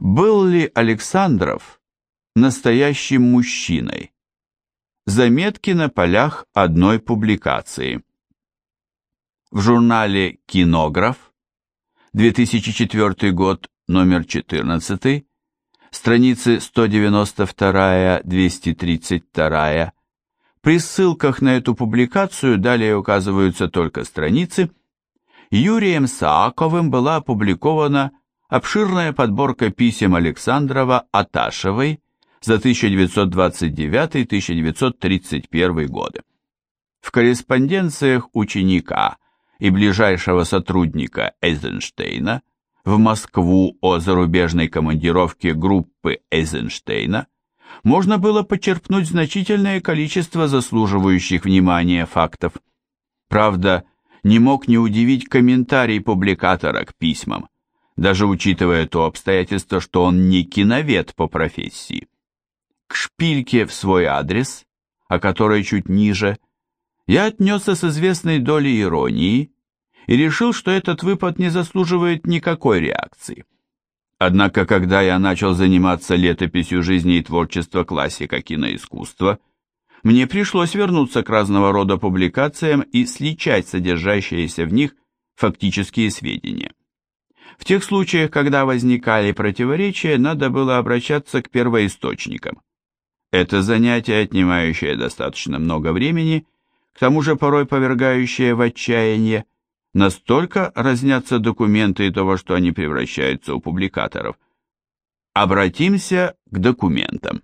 Был ли Александров настоящим мужчиной? Заметки на полях одной публикации. В журнале «Кинограф» 2004 год, номер 14, страницы 192-232, при ссылках на эту публикацию далее указываются только страницы, Юрием Сааковым была опубликована обширная подборка писем Александрова Аташевой за 1929-1931 годы. В корреспонденциях ученика и ближайшего сотрудника Эйзенштейна в Москву о зарубежной командировке группы Эйзенштейна можно было почерпнуть значительное количество заслуживающих внимания фактов. Правда, не мог не удивить комментарий публикатора к письмам, даже учитывая то обстоятельство, что он не киновед по профессии. К шпильке в свой адрес, о которой чуть ниже, я отнесся с известной долей иронии и решил, что этот выпад не заслуживает никакой реакции. Однако, когда я начал заниматься летописью жизни и творчества классика киноискусства, мне пришлось вернуться к разного рода публикациям и сличать содержащиеся в них фактические сведения. Тех случаях, когда возникали противоречия, надо было обращаться к первоисточникам. Это занятие, отнимающее достаточно много времени, к тому же порой повергающее в отчаяние, настолько разнятся документы и того, что они превращаются у публикаторов. Обратимся к документам.